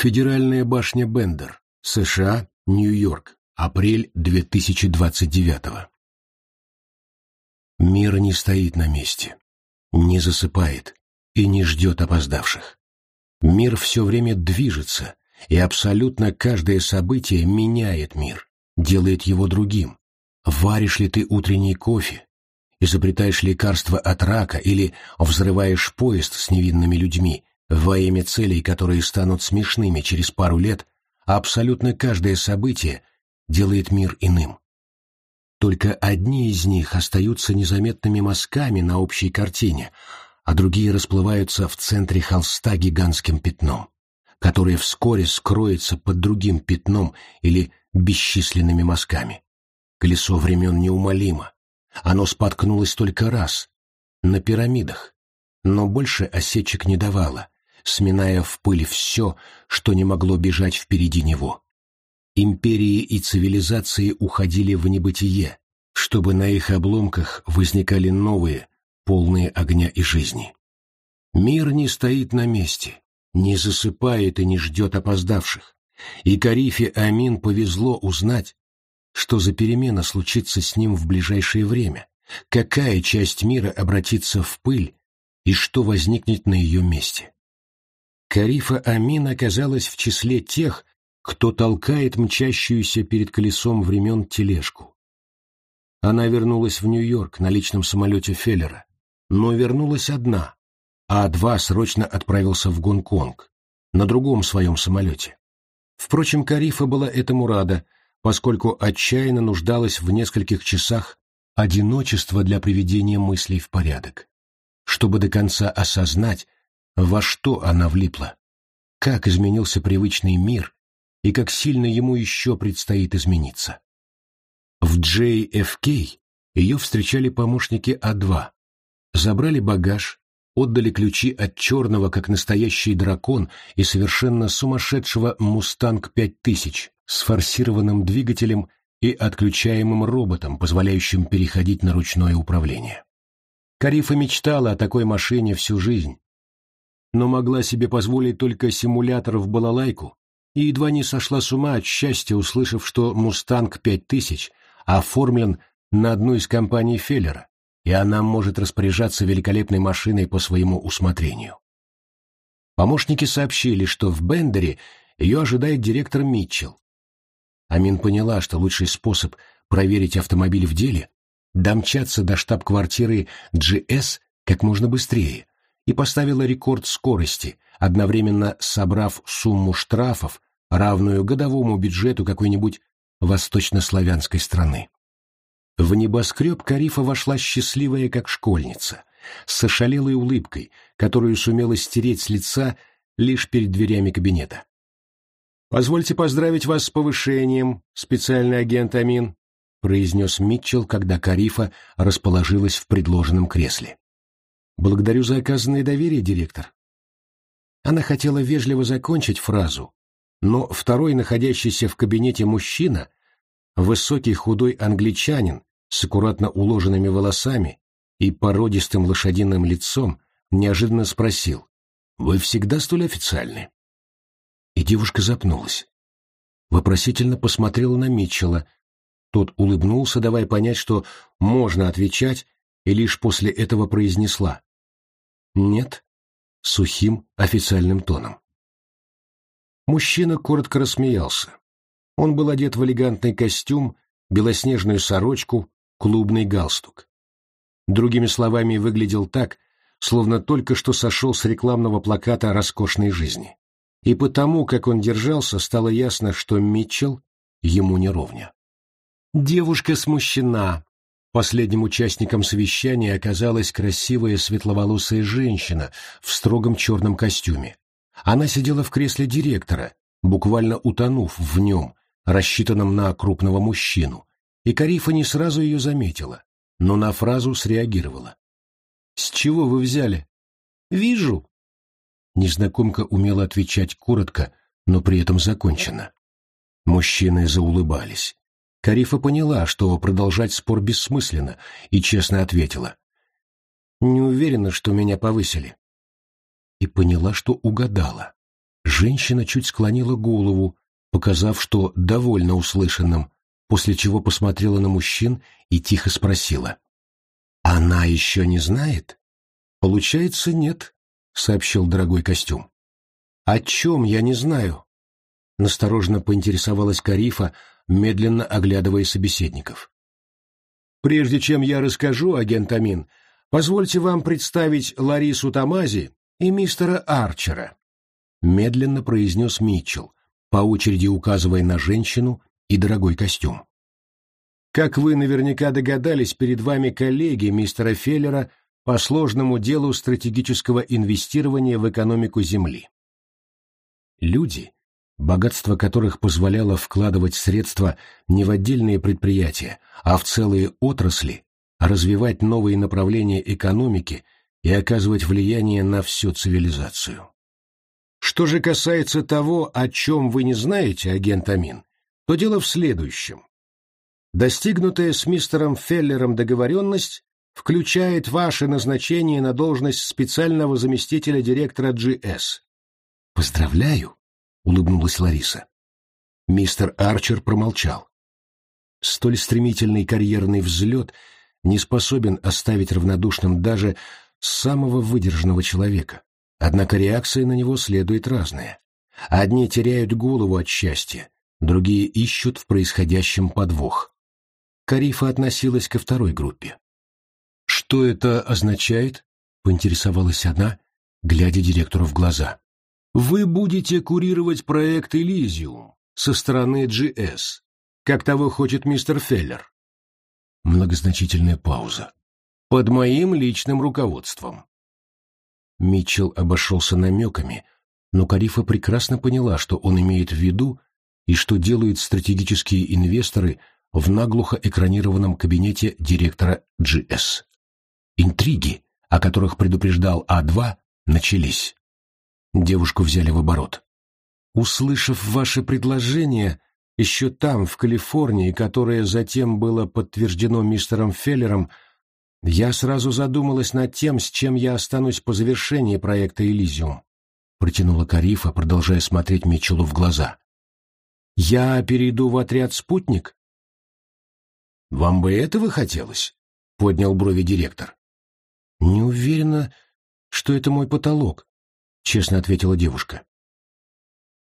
Федеральная башня Бендер, США, Нью-Йорк, апрель 2029 Мир не стоит на месте, не засыпает и не ждет опоздавших. Мир все время движется, и абсолютно каждое событие меняет мир, делает его другим. Варишь ли ты утренний кофе, изобретаешь лекарство от рака или взрываешь поезд с невинными людьми, во имя целей, которые станут смешными через пару лет, абсолютно каждое событие делает мир иным. Только одни из них остаются незаметными мазками на общей картине, а другие расплываются в центре холста гигантским пятном, которое вскоре скроется под другим пятном или бесчисленными мазками. Колесо времен неумолимо. Оно споткнулось только раз, на пирамидах, но больше осечек не давало, сминая в пыль все, что не могло бежать впереди него. Империи и цивилизации уходили в небытие, чтобы на их обломках возникали новые, полные огня и жизни. Мир не стоит на месте, не засыпает и не ждет опоздавших, и Карифе Амин повезло узнать, что за перемена случится с ним в ближайшее время, какая часть мира обратится в пыль и что возникнет на ее месте. Карифа Амин оказалась в числе тех, кто толкает мчащуюся перед колесом времен тележку. Она вернулась в Нью-Йорк на личном самолете Феллера, но вернулась одна, а два срочно отправился в Гонконг, на другом своем самолете. Впрочем, Карифа была этому рада, поскольку отчаянно нуждалась в нескольких часах одиночества для приведения мыслей в порядок, чтобы до конца осознать, во что она влипла? Как изменился привычный мир и как сильно ему еще предстоит измениться? В JFK ее встречали помощники А2. Забрали багаж, отдали ключи от черного, как настоящий дракон, и совершенно сумасшедшего «Мустанг 5000» с форсированным двигателем и отключаемым роботом, позволяющим переходить на ручное управление. Карифа мечтала о такой машине всю жизнь, но могла себе позволить только симулятор в балалайку и едва не сошла с ума от счастья, услышав, что «Мустанг 5000» оформлен на одну из компаний Феллера, и она может распоряжаться великолепной машиной по своему усмотрению. Помощники сообщили, что в Бендере ее ожидает директор Митчелл. Амин поняла, что лучший способ проверить автомобиль в деле – домчаться до штаб-квартиры GS как можно быстрее, и поставила рекорд скорости, одновременно собрав сумму штрафов, равную годовому бюджету какой-нибудь восточнославянской страны. В небоскреб Карифа вошла счастливая, как школьница, с ошалелой улыбкой, которую сумела стереть с лица лишь перед дверями кабинета. «Позвольте поздравить вас с повышением, специальный агент Амин», произнес Митчелл, когда Карифа расположилась в предложенном кресле. Благодарю за оказанное доверие, директор. Она хотела вежливо закончить фразу, но второй, находящийся в кабинете мужчина, высокий худой англичанин с аккуратно уложенными волосами и породистым лошадиным лицом, неожиданно спросил, «Вы всегда столь официальны?» И девушка запнулась. Вопросительно посмотрела на Митчелла. Тот улыбнулся, давая понять, что можно отвечать, и лишь после этого произнесла. «Нет», сухим официальным тоном. Мужчина коротко рассмеялся. Он был одет в элегантный костюм, белоснежную сорочку, клубный галстук. Другими словами, выглядел так, словно только что сошел с рекламного плаката роскошной жизни. И потому, как он держался, стало ясно, что Митчелл ему не ровня. Девушка смущена, Последним участником совещания оказалась красивая светловолосая женщина в строгом черном костюме. Она сидела в кресле директора, буквально утонув в нем, рассчитанном на крупного мужчину, и Карифа не сразу ее заметила, но на фразу среагировала. «С чего вы взяли?» «Вижу». Незнакомка умела отвечать коротко, но при этом законченно. Мужчины заулыбались. Карифа поняла, что продолжать спор бессмысленно, и честно ответила. «Не уверена, что меня повысили». И поняла, что угадала. Женщина чуть склонила голову, показав, что довольно услышанным, после чего посмотрела на мужчин и тихо спросила. «Она еще не знает?» «Получается, нет», — сообщил дорогой костюм. «О чем я не знаю?» Насторожно поинтересовалась Карифа, медленно оглядывая собеседников. «Прежде чем я расскажу, агент Амин, позвольте вам представить Ларису Тамази и мистера Арчера», медленно произнес Митчелл, по очереди указывая на женщину и дорогой костюм. Как вы наверняка догадались, перед вами коллеги мистера Феллера по сложному делу стратегического инвестирования в экономику Земли. Люди, богатство которых позволяло вкладывать средства не в отдельные предприятия, а в целые отрасли, развивать новые направления экономики и оказывать влияние на всю цивилизацию. Что же касается того, о чем вы не знаете, агент Амин, то дело в следующем. Достигнутая с мистером Феллером договоренность включает ваше назначение на должность специального заместителя директора GS. «Поздравляю», — улыбнулась Лариса. Мистер Арчер промолчал. Столь стремительный карьерный взлет не способен оставить равнодушным даже самого выдержанного человека. Однако реакция на него следует разная. Одни теряют голову от счастья, другие ищут в происходящем подвох. Карифа относилась ко второй группе. «Что это означает?» — поинтересовалась она, глядя директору в глаза. «Вы будете курировать проект «Элизиум» со стороны GS, как того хочет мистер Феллер». Многозначительная пауза. «Под моим личным руководством». Митчелл обошелся намеками, но Карифа прекрасно поняла, что он имеет в виду и что делают стратегические инвесторы в наглухо экранированном кабинете директора GS. Интриги, о которых предупреждал А2, начались. Девушку взяли в оборот. Услышав ваше предложение, еще там, в Калифорнии, которое затем было подтверждено мистером Феллером, я сразу задумалась над тем, с чем я останусь по завершении проекта «Элизиум», — протянула Карифа, продолжая смотреть Митчеллу в глаза. «Я перейду в отряд «Спутник»?» «Вам бы этого хотелось?» — поднял брови директор. «Не уверена, что это мой потолок», — честно ответила девушка.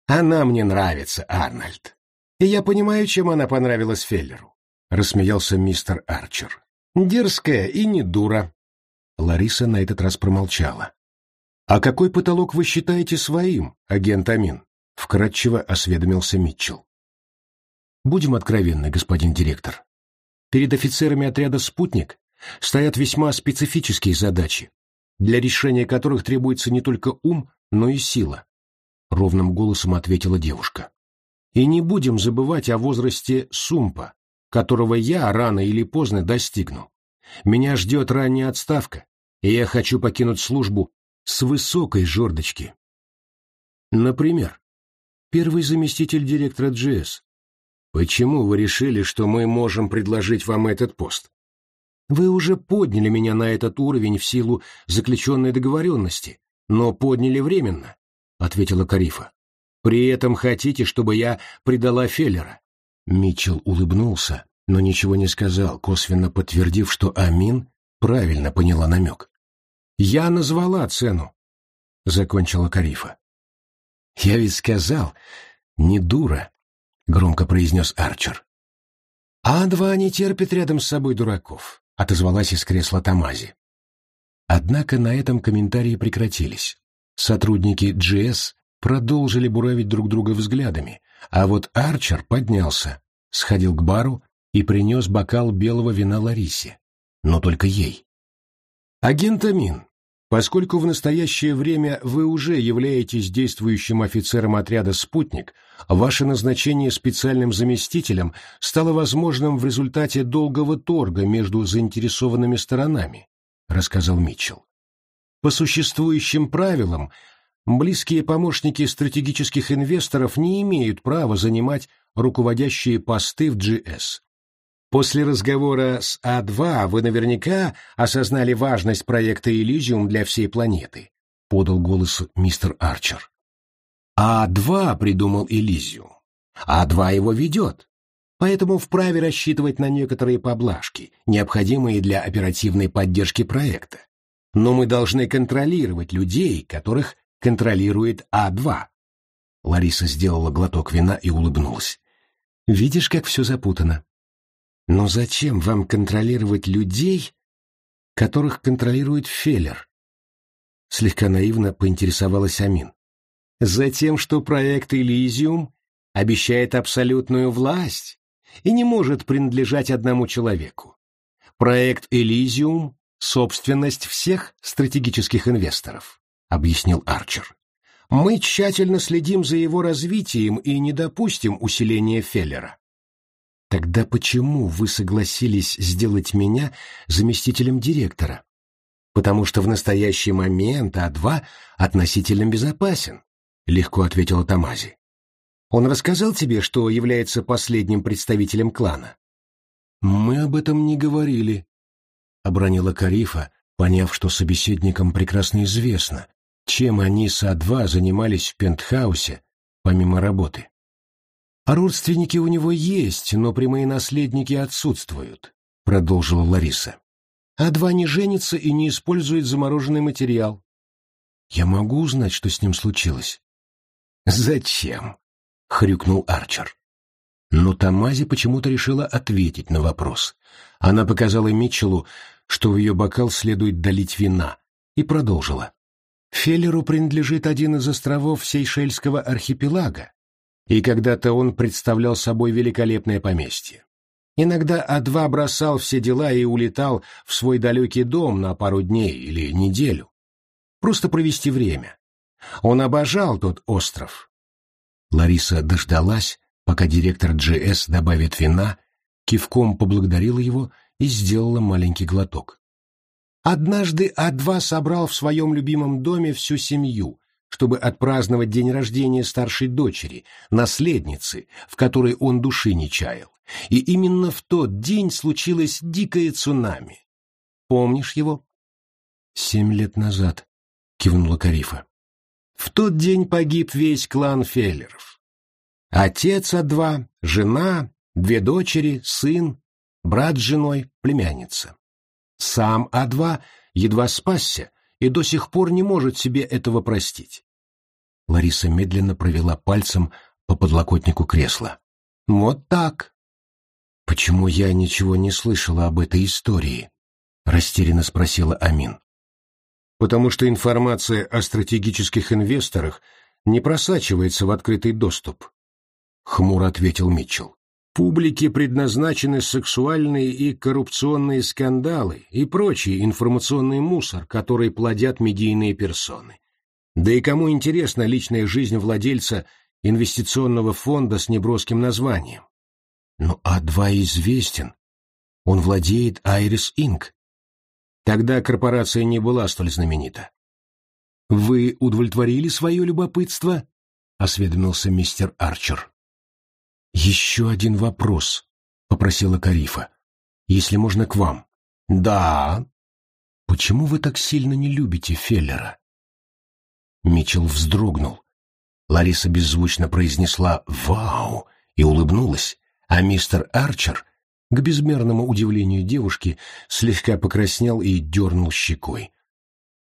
«Она мне нравится, Арнольд. И я понимаю, чем она понравилась Феллеру», — рассмеялся мистер Арчер. Дерзкая и не дура. Лариса на этот раз промолчала. «А какой потолок вы считаете своим, агент Амин?» — вкратчиво осведомился Митчелл. «Будем откровенны, господин директор. Перед офицерами отряда «Спутник» стоят весьма специфические задачи, для решения которых требуется не только ум, но и сила», — ровным голосом ответила девушка. «И не будем забывать о возрасте Сумпа, которого я рано или поздно достигну. Меня ждет ранняя отставка, и я хочу покинуть службу с высокой жердочки. Например, первый заместитель директора GS. Почему вы решили, что мы можем предложить вам этот пост? Вы уже подняли меня на этот уровень в силу заключенной договоренности, но подняли временно, — ответила Карифа. При этом хотите, чтобы я предала Феллера? Митчелл улыбнулся, но ничего не сказал, косвенно подтвердив, что Амин правильно поняла намек. «Я назвала цену», — закончила Карифа. «Я ведь сказал, не дура», — громко произнес Арчер. «А-2 не терпит рядом с собой дураков», — отозвалась из кресла Тамази. Однако на этом комментарии прекратились. Сотрудники GS продолжили буравить друг друга взглядами, а вот Арчер поднялся, сходил к бару и принес бокал белого вина Ларисе, но только ей. «Агент Амин, поскольку в настоящее время вы уже являетесь действующим офицером отряда «Спутник», ваше назначение специальным заместителем стало возможным в результате долгого торга между заинтересованными сторонами», рассказал Митчелл. По существующим правилам, близкие помощники стратегических инвесторов не имеют права занимать руководящие посты в GS. После разговора с А2 вы наверняка осознали важность проекта «Элизиум» для всей планеты, — подал голос мистер Арчер. А2 придумал Элизиум. А2 его ведет. Поэтому вправе рассчитывать на некоторые поблажки, необходимые для оперативной поддержки проекта. Но мы должны контролировать людей, которых контролирует А2. Лариса сделала глоток вина и улыбнулась. Видишь, как все запутано. Но зачем вам контролировать людей, которых контролирует Феллер? Слегка наивно поинтересовалась Амин. Затем, что проект Элизиум обещает абсолютную власть и не может принадлежать одному человеку. Проект Элизиум — собственность всех стратегических инвесторов, объяснил Арчер. Мы тщательно следим за его развитием и не допустим усиления Феллера. Тогда почему вы согласились сделать меня заместителем директора? Потому что в настоящий момент А2 относительно безопасен, легко ответила Тамази. Он рассказал тебе, что является последним представителем клана? Мы об этом не говорили, обронила Карифа, поняв, что собеседникам прекрасно известно, чем они с А2 занимались в пентхаусе, помимо работы. А родственники у него есть, но прямые наследники отсутствуют, продолжила Лариса. А2 не женится и не использует замороженный материал. Я могу узнать, что с ним случилось? Зачем? хрюкнул Арчер. Но Тамази почему-то решила ответить на вопрос. Она показала Митчеллу, что в ее бокал следует долить вина, и продолжила. Феллеру принадлежит один из островов Сейшельского архипелага, и когда-то он представлял собой великолепное поместье. Иногда А2 бросал все дела и улетал в свой далекий дом на пару дней или неделю. Просто провести время. Он обожал тот остров. Лариса дождалась, пока директор GS добавит вина, кивком поблагодарила его и сделала маленький глоток. Однажды А2 собрал в своем любимом доме всю семью, чтобы отпраздновать день рождения старшей дочери, наследницы, в которой он души не чаял. И именно в тот день случилось дикое цунами. Помнишь его? Семь лет назад, кивнула Карифа. В тот день погиб весь клан Феллеров. Отец А2, жена, две дочери, сын, брат с женой, племянница. Сам А2 едва спасся и до сих пор не может себе этого простить. Лариса медленно провела пальцем по подлокотнику кресла. «Вот так». «Почему я ничего не слышала об этой истории?» — растерянно спросила Амин. «Потому что информация о стратегических инвесторах не просачивается в открытый доступ», — хмуро ответил Митчелл. Публике предназначены сексуальные и коррупционные скандалы и прочий информационный мусор, который плодят медийные персоны. Да и кому интересна личная жизнь владельца инвестиционного фонда с неброским названием? Но А2 известен. Он владеет Айрис Инк. Тогда корпорация не была столь знаменита. «Вы удовлетворили свое любопытство?» — осведомился мистер Арчер. «Еще один вопрос», — попросила Карифа. «Если можно к вам». «Да». «Почему вы так сильно не любите Феллера?» Митчелл вздрогнул. Лариса беззвучно произнесла «Вау!» и улыбнулась, а мистер Арчер, к безмерному удивлению девушки, слегка покраснел и дернул щекой.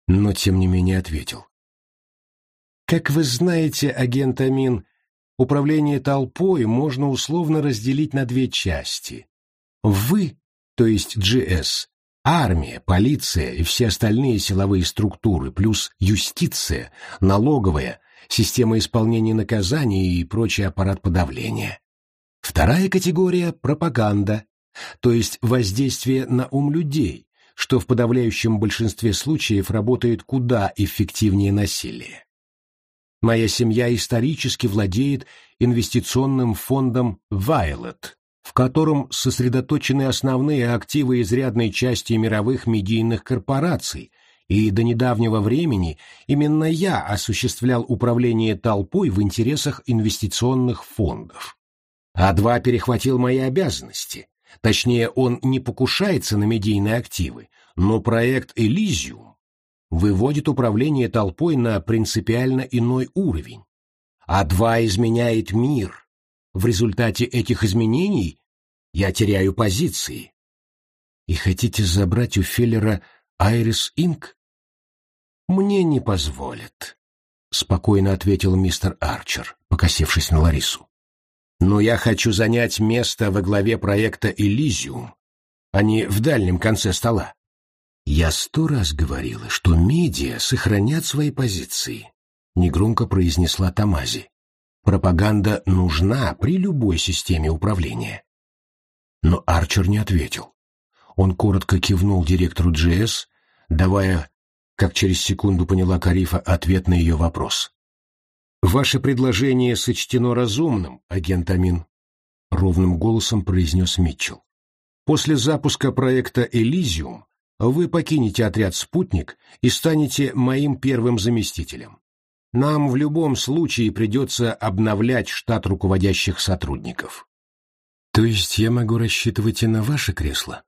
Но тем не менее ответил. «Как вы знаете, агент Амин, управление толпой можно условно разделить на две части. Вы, то есть GS, армия, полиция и все остальные силовые структуры, плюс юстиция, налоговая, система исполнения наказаний и прочий аппарат подавления. Вторая категория – пропаганда, то есть воздействие на ум людей, что в подавляющем большинстве случаев работает куда эффективнее насилия. Моя семья исторически владеет инвестиционным фондом Violet, в котором сосредоточены основные активы изрядной части мировых медийных корпораций, и до недавнего времени именно я осуществлял управление толпой в интересах инвестиционных фондов. А2 перехватил мои обязанности. Точнее, он не покушается на медийные активы, но проект «Элизиум» выводит управление толпой на принципиально иной уровень. а два изменяет мир. В результате этих изменений я теряю позиции. И хотите забрать у Феллера Айрис Инк? Мне не позволят, — спокойно ответил мистер Арчер, покосившись на Ларису. Но я хочу занять место во главе проекта «Элизиум», а не в дальнем конце стола. Я сто раз говорила, что медиа сохранят свои позиции, — негромко произнесла Тамази. Пропаганда нужна при любой системе управления. Но Арчер не ответил. Он коротко кивнул директору GS, давая, как через секунду поняла Карифа, ответ на ее вопрос. «Ваше предложение сочтено разумным, агент Амин», — ровным голосом произнес Митчелл. «После запуска проекта «Элизиум» вы покинете отряд «Спутник» и станете моим первым заместителем. Нам в любом случае придется обновлять штат руководящих сотрудников». «То есть я могу рассчитывать и на ваше кресло?»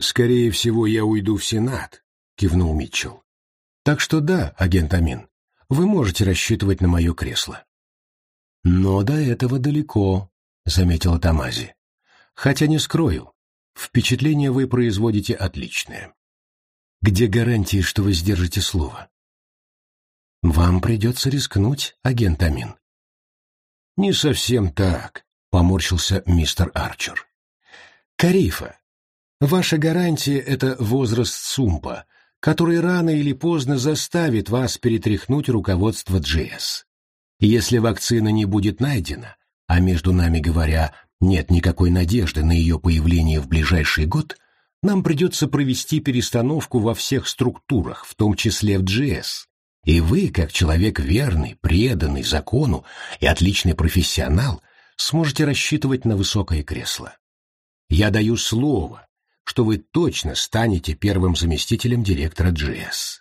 «Скорее всего, я уйду в Сенат», — кивнул Митчелл. «Так что да, агент Амин, вы можете рассчитывать на мое кресло. Но до этого далеко, заметила Тамази. Хотя не скрою, впечатление вы производите отличное. Где гарантии, что вы сдержите слово? Вам придется рискнуть, агент Амин. Не совсем так, поморщился мистер Арчер. Карифа, ваша гарантия — это возраст Сумпа, который рано или поздно заставит вас перетряхнуть руководство GS. Если вакцина не будет найдена, а между нами говоря, нет никакой надежды на ее появление в ближайший год, нам придется провести перестановку во всех структурах, в том числе в GS. И вы, как человек верный, преданный закону и отличный профессионал, сможете рассчитывать на высокое кресло. Я даю слово, что вы точно станете первым заместителем директора GS.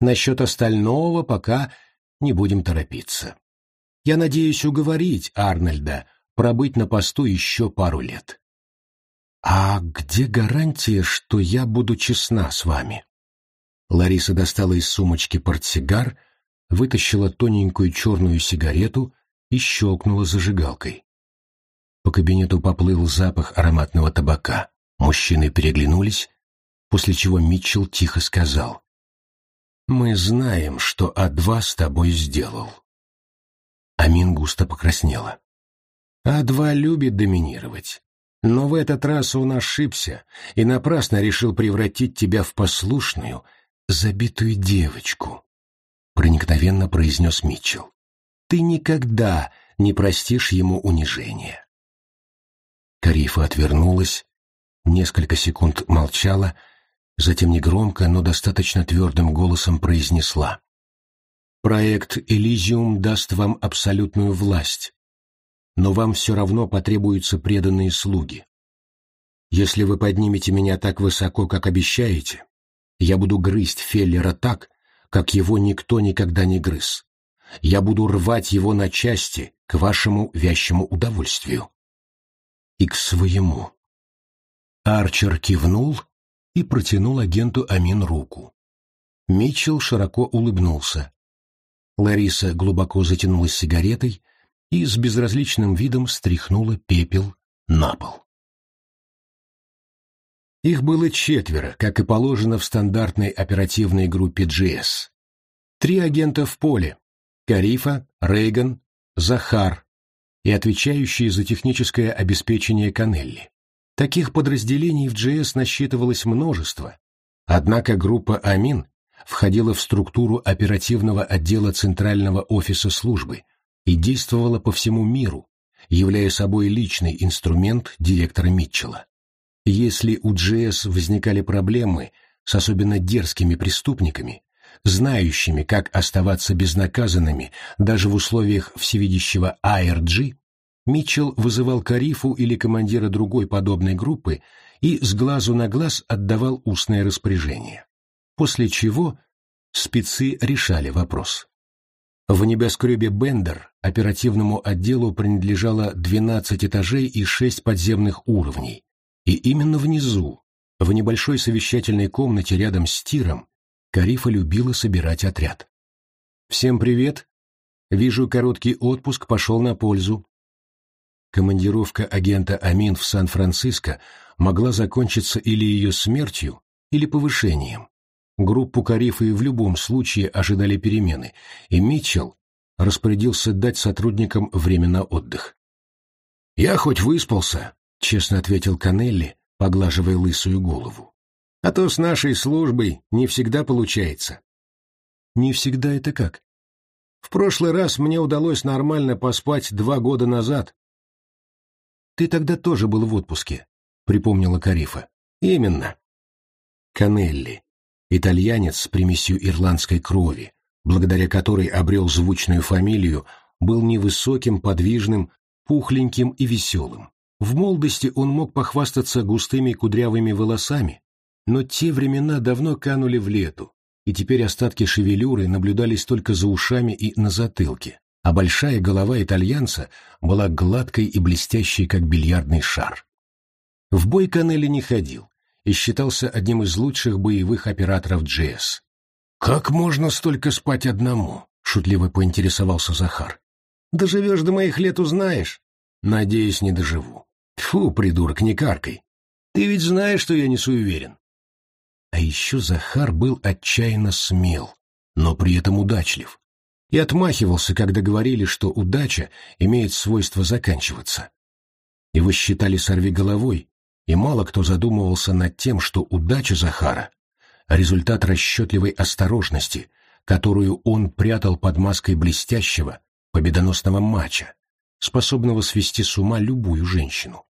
Насчет остального пока не будем торопиться. Я надеюсь уговорить Арнольда пробыть на посту еще пару лет. «А где гарантия, что я буду честна с вами?» Лариса достала из сумочки портсигар, вытащила тоненькую черную сигарету и щелкнула зажигалкой. По кабинету поплыл запах ароматного табака. Мужчины переглянулись, после чего Митчелл тихо сказал. «Мы знаем, что А2 с тобой сделал». Амин густо покраснела. А2 любит доминировать. Но в этот раз он ошибся и напрасно решил превратить тебя в послушную, забитую девочку, — проникновенно произнес Митчелл. Ты никогда не простишь ему унижения. Карифа отвернулась, несколько секунд молчала, затем негромко, но достаточно твердым голосом произнесла. «Проект «Элизиум» даст вам абсолютную власть, но вам все равно потребуются преданные слуги. Если вы поднимете меня так высоко, как обещаете, я буду грызть Феллера так, как его никто никогда не грыз. Я буду рвать его на части к вашему вящему удовольствию. И к своему. Арчер кивнул и протянул агенту Амин руку. Митчелл широко улыбнулся. Лариса глубоко затянулась сигаретой и с безразличным видом стряхнула пепел на пол. Их было четверо, как и положено в стандартной оперативной группе GS. Три агента в поле — Карифа, Рейган, Захар и отвечающие за техническое обеспечение Канелли. Таких подразделений в GS насчитывалось множество, однако группа «Амин» входила в структуру оперативного отдела Центрального офиса службы и действовала по всему миру, являя собой личный инструмент директора Митчелла. Если у GS возникали проблемы с особенно дерзкими преступниками, знающими, как оставаться безнаказанными даже в условиях всевидящего ARG, Митчелл вызывал Карифу или командира другой подобной группы и с глазу на глаз отдавал устное распоряжение. После чего спецы решали вопрос. В небоскребе Бендер оперативному отделу принадлежало 12 этажей и 6 подземных уровней, и именно внизу, в небольшой совещательной комнате рядом с тиром, Карифа любила собирать отряд. «Всем привет!» Вижу, короткий отпуск пошел на пользу. Командировка агента Амин в Сан-Франциско могла закончиться или ее смертью, или повышением. Группу Карифы в любом случае ожидали перемены, и Митчелл распорядился дать сотрудникам время на отдых. «Я хоть выспался», — честно ответил Канелли, поглаживая лысую голову. «А то с нашей службой не всегда получается». «Не всегда это как?» «В прошлый раз мне удалось нормально поспать два года назад». «Ты тогда тоже был в отпуске», — припомнила Карифа. «Именно». Канелли, итальянец с примесью ирландской крови, благодаря которой обрел звучную фамилию, был невысоким, подвижным, пухленьким и веселым. В молодости он мог похвастаться густыми кудрявыми волосами, но те времена давно канули в лету, и теперь остатки шевелюры наблюдались только за ушами и на затылке, а большая голова итальянца была гладкой и блестящей, как бильярдный шар. В бой Канелли не ходил и считался одним из лучших боевых операторов GS. «Как можно столько спать одному?» — шутливо поинтересовался Захар. «Доживешь до моих лет, узнаешь». «Надеюсь, не доживу». Фу, придурок, не каркай. Ты ведь знаешь, что я не суеверен». А еще Захар был отчаянно смел, но при этом удачлив. И отмахивался, когда говорили, что удача имеет свойство заканчиваться. Его считали сорвиголовой, и мало кто задумывался над тем, что удача Захара результат расчетливой осторожности, которую он прятал под маской блестящего, победоносного матча, способного свести с ума любую женщину.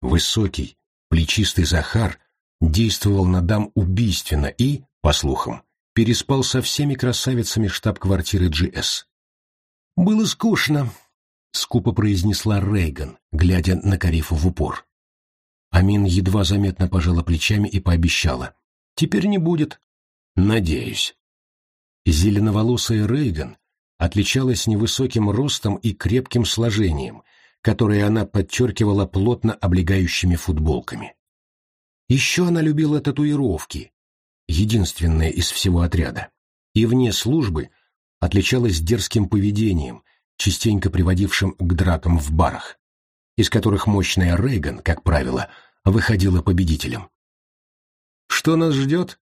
Высокий, плечистый Захар действовал на дам убийственно и, по слухам, переспал со всеми красавицами штаб-квартиры GS. «Было скучно», — скупо произнесла Рейган, глядя на Карифу в упор. Амин едва заметно пожала плечами и пообещала. Теперь не будет. Надеюсь. Зеленоволосая Рейган отличалась невысоким ростом и крепким сложением, которое она подчеркивала плотно облегающими футболками. Еще она любила татуировки, единственная из всего отряда, и вне службы отличалась дерзким поведением, частенько приводившим к дракам в барах, из которых мощная Рейган, как правило, выходила победителем. Что нас ждет?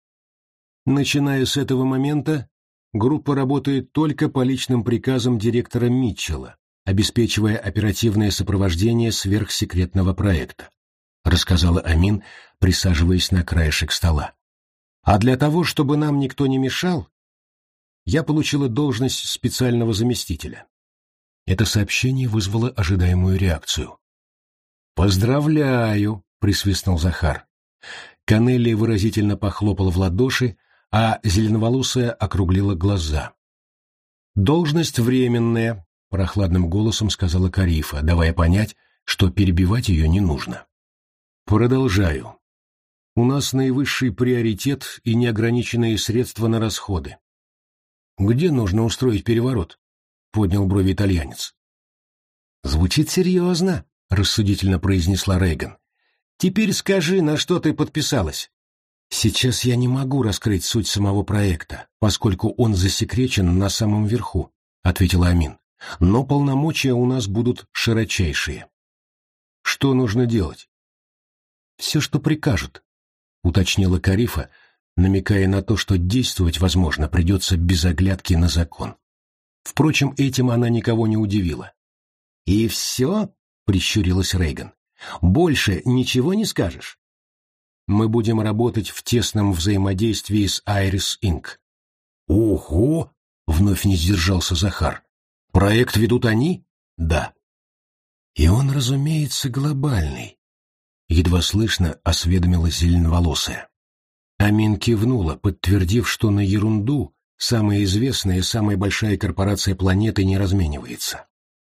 Начиная с этого момента, группа работает только по личным приказам директора Митчелла, обеспечивая оперативное сопровождение сверхсекретного проекта, рассказала Амин, присаживаясь на краешек стола. А для того, чтобы нам никто не мешал, я получила должность специального заместителя. Это сообщение вызвало ожидаемую реакцию. «Поздравляю!» — присвистнул Захар. Канелли выразительно похлопал в ладоши, а зеленоволосая округлила глаза. «Должность временная», — прохладным голосом сказала Карифа, давая понять, что перебивать ее не нужно. «Продолжаю. У нас наивысший приоритет и неограниченные средства на расходы. Где нужно устроить переворот?» — поднял брови итальянец. «Звучит серьезно», — рассудительно произнесла Рейган. Теперь скажи, на что ты подписалась. Сейчас я не могу раскрыть суть самого проекта, поскольку он засекречен на самом верху, ответила Амин. Но полномочия у нас будут широчайшие. Что нужно делать? Все, что прикажут, уточнила Карифа, намекая на то, что действовать, возможно, придется без оглядки на закон. Впрочем, этим она никого не удивила. «И все?» — прищурилась Рейган. Больше ничего не скажешь? Мы будем работать в тесном взаимодействии с Iris Inc. Ого! Вновь не сдержался Захар. Проект ведут они? Да. И он, разумеется, глобальный. Едва слышно осведомилась зеленоволосая. Амин кивнула, подтвердив, что на ерунду самая известная и самая большая корпорация планеты не разменивается.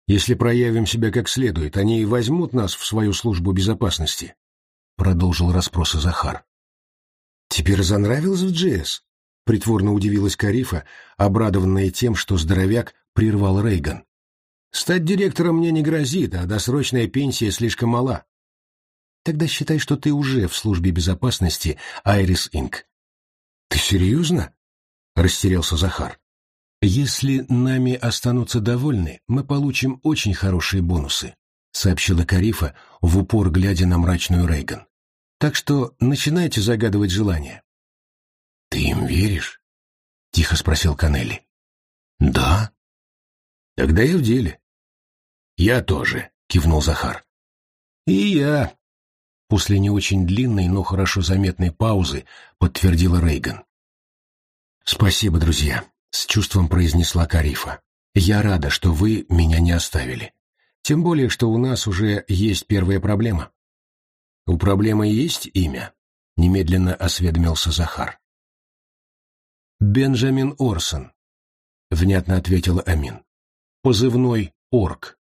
Если проявим себя как следует, они и возьмут нас в свою службу безопасности», — продолжил расспросы Захар. «Тебе разонравилось в Джесс?» — притворно удивилась Карифа, обрадованная тем, что здоровяк прервал Рейган. «Стать директором мне не грозит, а досрочная пенсия слишком мала». «Тогда считай, что ты уже в службе безопасности Айрис Инк». «Ты серьезно?» — растерялся Захар. «Если нами останутся довольны, мы получим очень хорошие бонусы», сообщила Карифа, в упор глядя на мрачную Рейган. «Так что начинайте загадывать желания». «Ты им веришь?» — тихо спросил Канелли. «Да». «Тогда я в деле». «Я тоже», — кивнул Захар. «И я», — после не очень длинной, но хорошо заметной паузы подтвердила Рейган. «Спасибо, друзья», — с чувством произнесла Карифа. «Я рада, что вы меня не оставили. Тем более, что у нас уже есть первая проблема». «У проблемы есть имя?» — немедленно осведомился Захар. «Бенджамин Орсон», — внятно ответила Амин. «Позывной Орк».